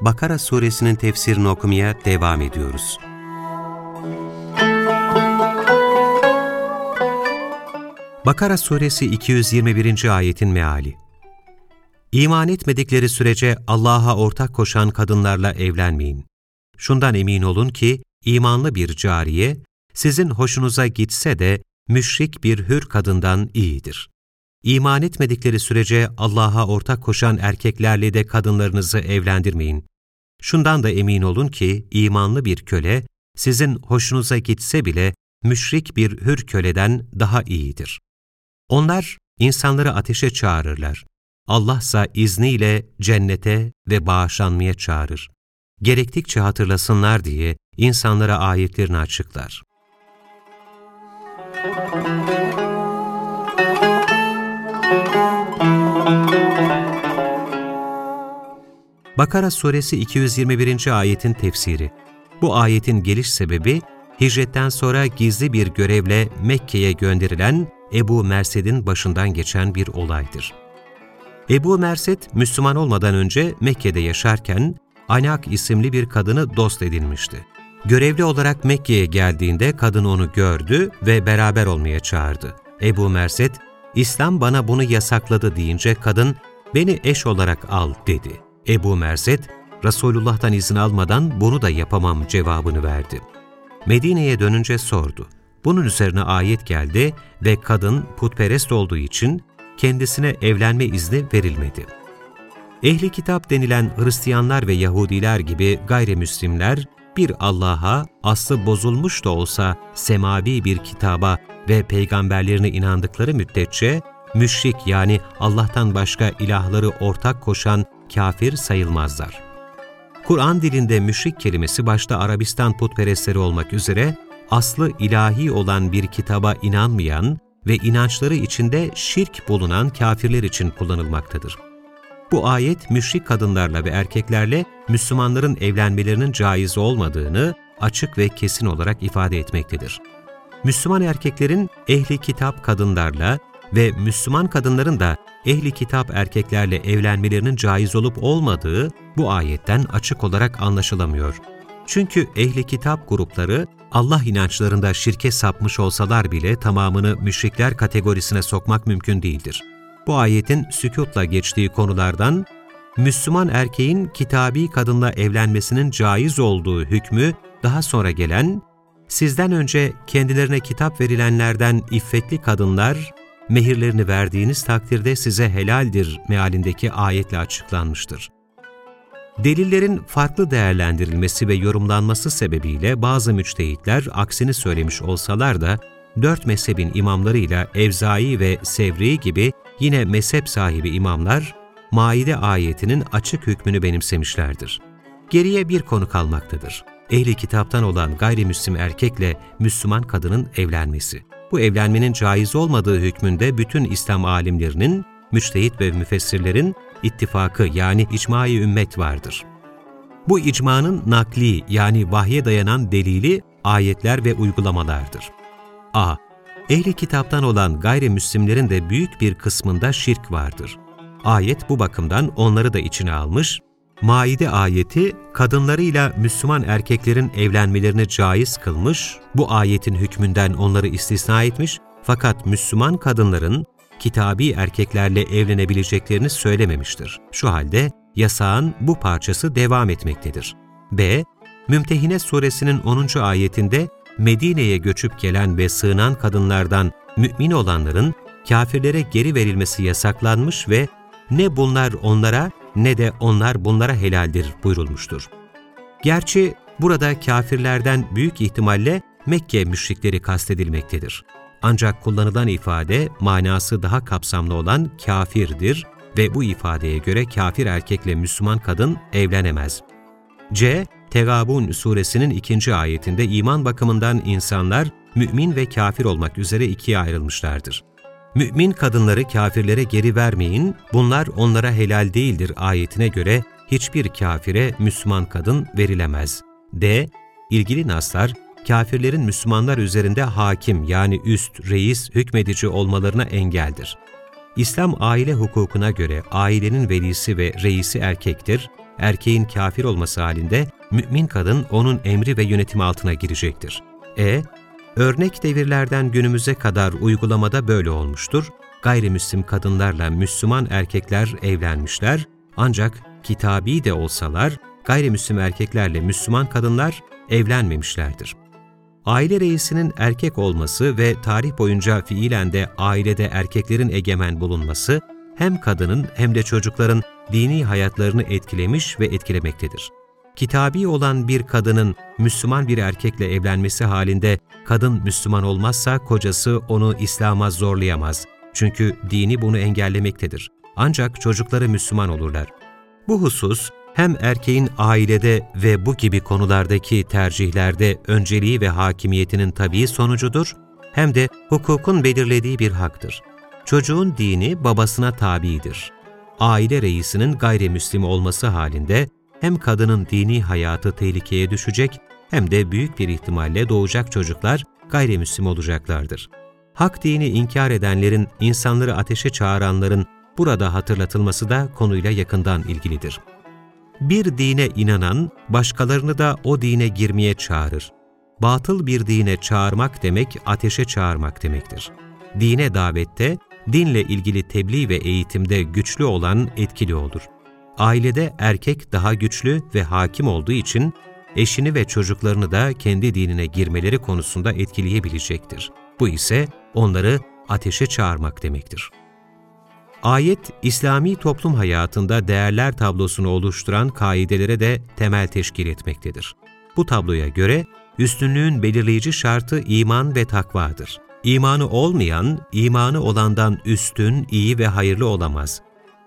Bakara suresinin tefsirini okumaya devam ediyoruz. Bakara suresi 221. ayetin meali İman etmedikleri sürece Allah'a ortak koşan kadınlarla evlenmeyin. Şundan emin olun ki imanlı bir cariye, sizin hoşunuza gitse de müşrik bir hür kadından iyidir. İman etmedikleri sürece Allah'a ortak koşan erkeklerle de kadınlarınızı evlendirmeyin. Şundan da emin olun ki imanlı bir köle, sizin hoşunuza gitse bile müşrik bir hür köleden daha iyidir. Onlar insanları ateşe çağırırlar. Allah ise izniyle cennete ve bağışlanmaya çağırır. Gerektikçe hatırlasınlar diye insanlara ayetlerini açıklar. Müzik Bakara suresi 221. ayetin tefsiri. Bu ayetin geliş sebebi, hicretten sonra gizli bir görevle Mekke'ye gönderilen Ebu Mersed'in başından geçen bir olaydır. Ebu Mersed, Müslüman olmadan önce Mekke'de yaşarken, Anak isimli bir kadını dost edinmişti. Görevli olarak Mekke'ye geldiğinde kadın onu gördü ve beraber olmaya çağırdı. Ebu Merset, İslam bana bunu yasakladı deyince kadın, beni eş olarak al dedi. Ebu Merzet, Resulullah'tan izin almadan bunu da yapamam cevabını verdi. Medine'ye dönünce sordu. Bunun üzerine ayet geldi ve kadın putperest olduğu için kendisine evlenme izni verilmedi. Ehli kitap denilen Hristiyanlar ve Yahudiler gibi gayrimüslimler bir Allah'a, aslı bozulmuş da olsa semavi bir kitaba ve peygamberlerine inandıkları müddetçe, müşrik yani Allah'tan başka ilahları ortak koşan kafir sayılmazlar. Kur'an dilinde müşrik kelimesi başta Arabistan putperestleri olmak üzere aslı ilahi olan bir kitaba inanmayan ve inançları içinde şirk bulunan kafirler için kullanılmaktadır. Bu ayet müşrik kadınlarla ve erkeklerle Müslümanların evlenmelerinin caiz olmadığını açık ve kesin olarak ifade etmektedir. Müslüman erkeklerin ehli kitap kadınlarla ve Müslüman kadınların da ehli kitap erkeklerle evlenmelerinin caiz olup olmadığı bu ayetten açık olarak anlaşılamıyor. Çünkü ehli kitap grupları Allah inançlarında şirke sapmış olsalar bile tamamını müşrikler kategorisine sokmak mümkün değildir. Bu ayetin sükutla geçtiği konulardan Müslüman erkeğin kitabi kadınla evlenmesinin caiz olduğu hükmü daha sonra gelen, sizden önce kendilerine kitap verilenlerden iffetli kadınlar mehirlerini verdiğiniz takdirde size helaldir mealindeki ayetle açıklanmıştır. Delillerin farklı değerlendirilmesi ve yorumlanması sebebiyle bazı müçtehitler aksini söylemiş olsalar da, dört mezhebin imamlarıyla Evzai ve Sevri gibi yine mezhep sahibi imamlar, Maide ayetinin açık hükmünü benimsemişlerdir. Geriye bir konu kalmaktadır. Ehli kitaptan olan gayrimüslim erkekle Müslüman kadının evlenmesi bu evlenmenin caiz olmadığı hükmünde bütün İslam alimlerinin, müştehit ve müfessirlerin ittifakı yani icma-i ümmet vardır. Bu icmanın nakli yani vahye dayanan delili ayetler ve uygulamalardır. a. Ehli kitaptan olan gayrimüslimlerin de büyük bir kısmında şirk vardır. Ayet bu bakımdan onları da içine almış, Maide ayeti, kadınlarıyla Müslüman erkeklerin evlenmelerini caiz kılmış, bu ayetin hükmünden onları istisna etmiş, fakat Müslüman kadınların kitabi erkeklerle evlenebileceklerini söylememiştir. Şu halde yasağın bu parçası devam etmektedir. B. Mümtehine suresinin 10. ayetinde Medine'ye göçüp gelen ve sığınan kadınlardan mümin olanların kafirlere geri verilmesi yasaklanmış ve ne bunlar onlara ne de onlar bunlara helaldir buyurulmuştur. Gerçi burada kafirlerden büyük ihtimalle Mekke müşrikleri kastedilmektedir. Ancak kullanılan ifade manası daha kapsamlı olan kafirdir ve bu ifadeye göre kafir erkekle Müslüman kadın evlenemez. C. Tegabun suresinin ikinci ayetinde iman bakımından insanlar mümin ve kafir olmak üzere ikiye ayrılmışlardır. Mümin kadınları kafirlere geri vermeyin, bunlar onlara helal değildir ayetine göre hiçbir kafire Müslüman kadın verilemez. D. İlgili naslar, kafirlerin Müslümanlar üzerinde hakim yani üst, reis, hükmedici olmalarına engeldir. İslam aile hukukuna göre ailenin velisi ve reisi erkektir, erkeğin kafir olması halinde mümin kadın onun emri ve yönetimi altına girecektir. E. Örnek devirlerden günümüze kadar uygulamada böyle olmuştur. Gayrimüslim kadınlarla Müslüman erkekler evlenmişler ancak kitabi de olsalar gayrimüslim erkeklerle Müslüman kadınlar evlenmemişlerdir. Aile reisinin erkek olması ve tarih boyunca fiilen de ailede erkeklerin egemen bulunması hem kadının hem de çocukların dini hayatlarını etkilemiş ve etkilemektedir. Kitabi olan bir kadının Müslüman bir erkekle evlenmesi halinde kadın Müslüman olmazsa kocası onu İslam'a zorlayamaz. Çünkü dini bunu engellemektedir. Ancak çocukları Müslüman olurlar. Bu husus hem erkeğin ailede ve bu gibi konulardaki tercihlerde önceliği ve hakimiyetinin tabii sonucudur, hem de hukukun belirlediği bir haktır. Çocuğun dini babasına tabidir. Aile reisinin gayrimüslim olması halinde hem kadının dini hayatı tehlikeye düşecek hem de büyük bir ihtimalle doğacak çocuklar gayrimüslim olacaklardır. Hak dini inkar edenlerin, insanları ateşe çağıranların burada hatırlatılması da konuyla yakından ilgilidir. Bir dine inanan, başkalarını da o dine girmeye çağırır. Batıl bir dine çağırmak demek, ateşe çağırmak demektir. Dine davette, dinle ilgili tebliğ ve eğitimde güçlü olan etkili olur. Ailede erkek daha güçlü ve hakim olduğu için, eşini ve çocuklarını da kendi dinine girmeleri konusunda etkileyebilecektir. Bu ise onları ateşe çağırmak demektir. Ayet, İslami toplum hayatında değerler tablosunu oluşturan kaidelere de temel teşkil etmektedir. Bu tabloya göre üstünlüğün belirleyici şartı iman ve takvadır. İmanı olmayan, imanı olandan üstün, iyi ve hayırlı olamaz.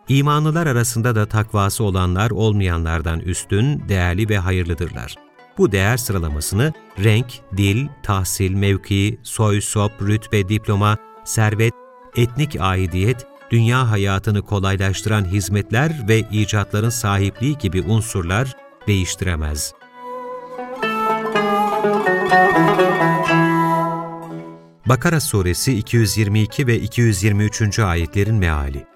İmanlılar arasında da takvası olanlar olmayanlardan üstün, değerli ve hayırlıdırlar. Bu değer sıralamasını renk, dil, tahsil, mevki, soy, sop, rütbe, diploma, servet, etnik aidiyet, dünya hayatını kolaylaştıran hizmetler ve icatların sahipliği gibi unsurlar değiştiremez. Bakara Suresi 222 ve 223. ayetlerin meali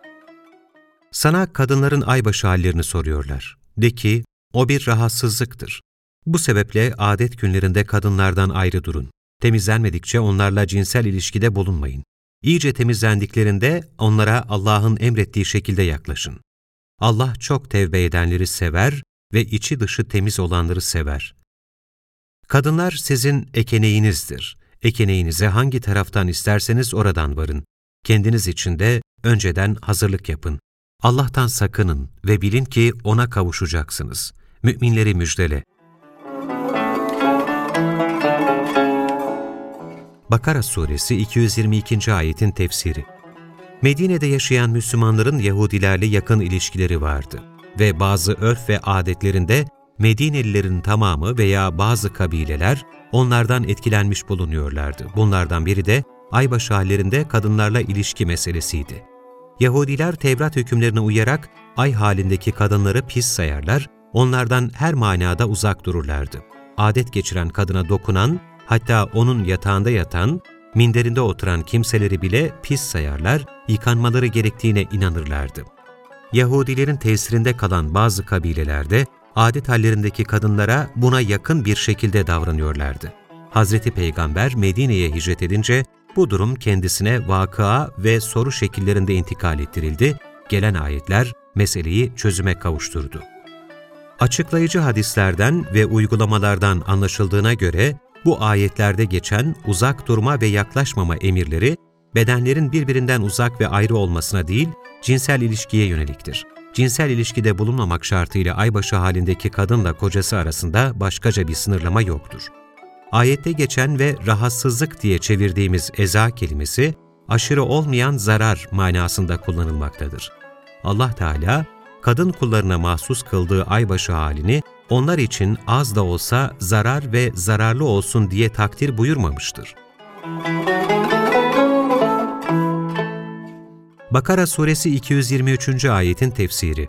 Sana kadınların aybaşı hallerini soruyorlar. De ki, o bir rahatsızlıktır. Bu sebeple adet günlerinde kadınlardan ayrı durun. Temizlenmedikçe onlarla cinsel ilişkide bulunmayın. İyice temizlendiklerinde onlara Allah'ın emrettiği şekilde yaklaşın. Allah çok tevbe edenleri sever ve içi dışı temiz olanları sever. Kadınlar sizin ekeneğinizdir. Ekeneğinize hangi taraftan isterseniz oradan varın. Kendiniz için de önceden hazırlık yapın. Allah'tan sakının ve bilin ki O'na kavuşacaksınız. Müminleri müjdele. Bakara Suresi 222. ayetin tefsiri Medine'de yaşayan Müslümanların Yahudilerle yakın ilişkileri vardı ve bazı örf ve adetlerinde Medinelilerin tamamı veya bazı kabileler onlardan etkilenmiş bulunuyorlardı. Bunlardan biri de aybaşı hallerinde kadınlarla ilişki meselesiydi. Yahudiler Tevrat hükümlerine uyarak ay halindeki kadınları pis sayarlar, onlardan her manada uzak dururlardı. Adet geçiren kadına dokunan Hatta onun yatağında yatan, minderinde oturan kimseleri bile pis sayarlar, yıkanmaları gerektiğine inanırlardı. Yahudilerin tesirinde kalan bazı kabilelerde adet hallerindeki kadınlara buna yakın bir şekilde davranıyorlardı. Hazreti Peygamber Medine'ye hicret edince bu durum kendisine vakıa ve soru şekillerinde intikal ettirildi, gelen ayetler meseleyi çözüme kavuşturdu. Açıklayıcı hadislerden ve uygulamalardan anlaşıldığına göre bu ayetlerde geçen uzak durma ve yaklaşmama emirleri, bedenlerin birbirinden uzak ve ayrı olmasına değil, cinsel ilişkiye yöneliktir. Cinsel ilişkide bulunmamak şartıyla aybaşı halindeki kadınla kocası arasında başkaca bir sınırlama yoktur. Ayette geçen ve rahatsızlık diye çevirdiğimiz eza kelimesi, aşırı olmayan zarar manasında kullanılmaktadır. Allah Teala, kadın kullarına mahsus kıldığı aybaşı halini onlar için az da olsa zarar ve zararlı olsun diye takdir buyurmamıştır. Bakara suresi 223. ayetin tefsiri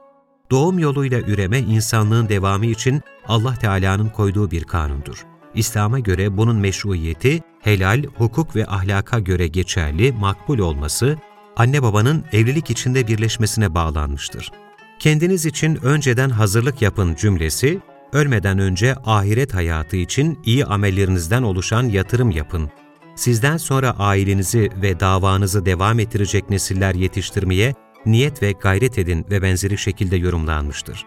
Doğum yoluyla üreme insanlığın devamı için Allah Teala'nın koyduğu bir kanundur. İslam'a göre bunun meşruiyeti, helal, hukuk ve ahlaka göre geçerli, makbul olması, anne babanın evlilik içinde birleşmesine bağlanmıştır. Kendiniz için önceden hazırlık yapın cümlesi, ölmeden önce ahiret hayatı için iyi amellerinizden oluşan yatırım yapın. Sizden sonra ailenizi ve davanızı devam ettirecek nesiller yetiştirmeye niyet ve gayret edin ve benzeri şekilde yorumlanmıştır.